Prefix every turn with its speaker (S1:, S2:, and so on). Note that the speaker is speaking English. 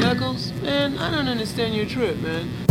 S1: Knuckles, man, I don't understand your trip, man.